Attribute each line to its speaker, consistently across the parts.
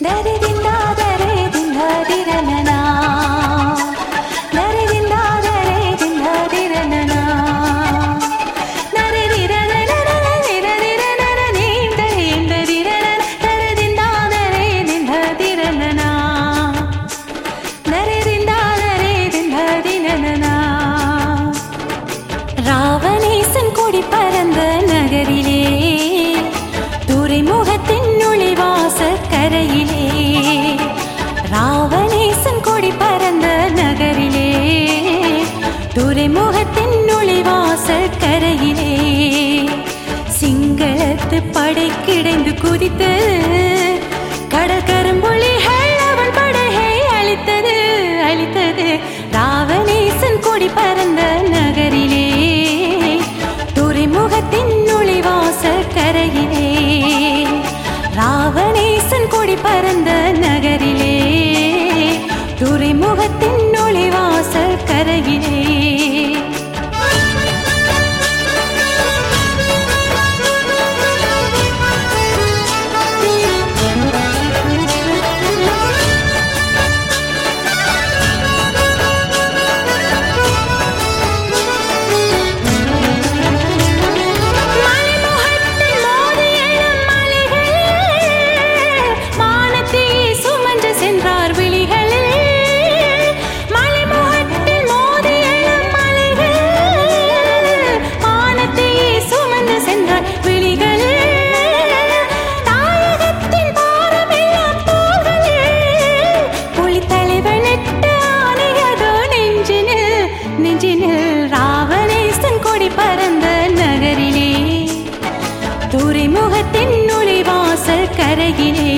Speaker 1: That is துறைமுகத்தின் நுழைவாசல் கரையிலே சிங்களத்து படை கிடைந்து குதித்து கடற்கரும்புலிகள் அவன் படகை அழித்தது அழித்தது. ராவணேசன் கொடி பறந்த நகரிலே துறைமுகத்தின் நுழைவாசல் கரையிலே ராவணேசன் கொடி பறந்த நகரிலே துறைமுகத்தின் நுழைவாசல் கரையிலே நெஞ்சினில் ராவணேசன் கொடி பறந்த நகரிலே. துறைமுகத்தின் நுழைவாசல் கரையிலே.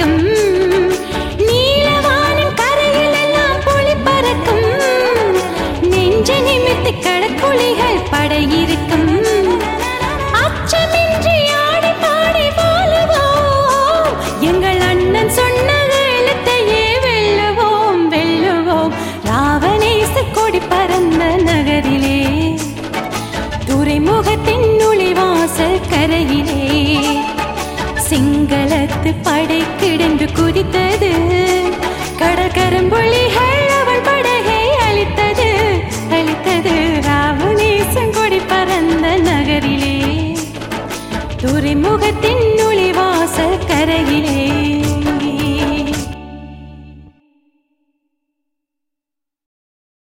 Speaker 1: படைக்கிடென்று குதித்தது.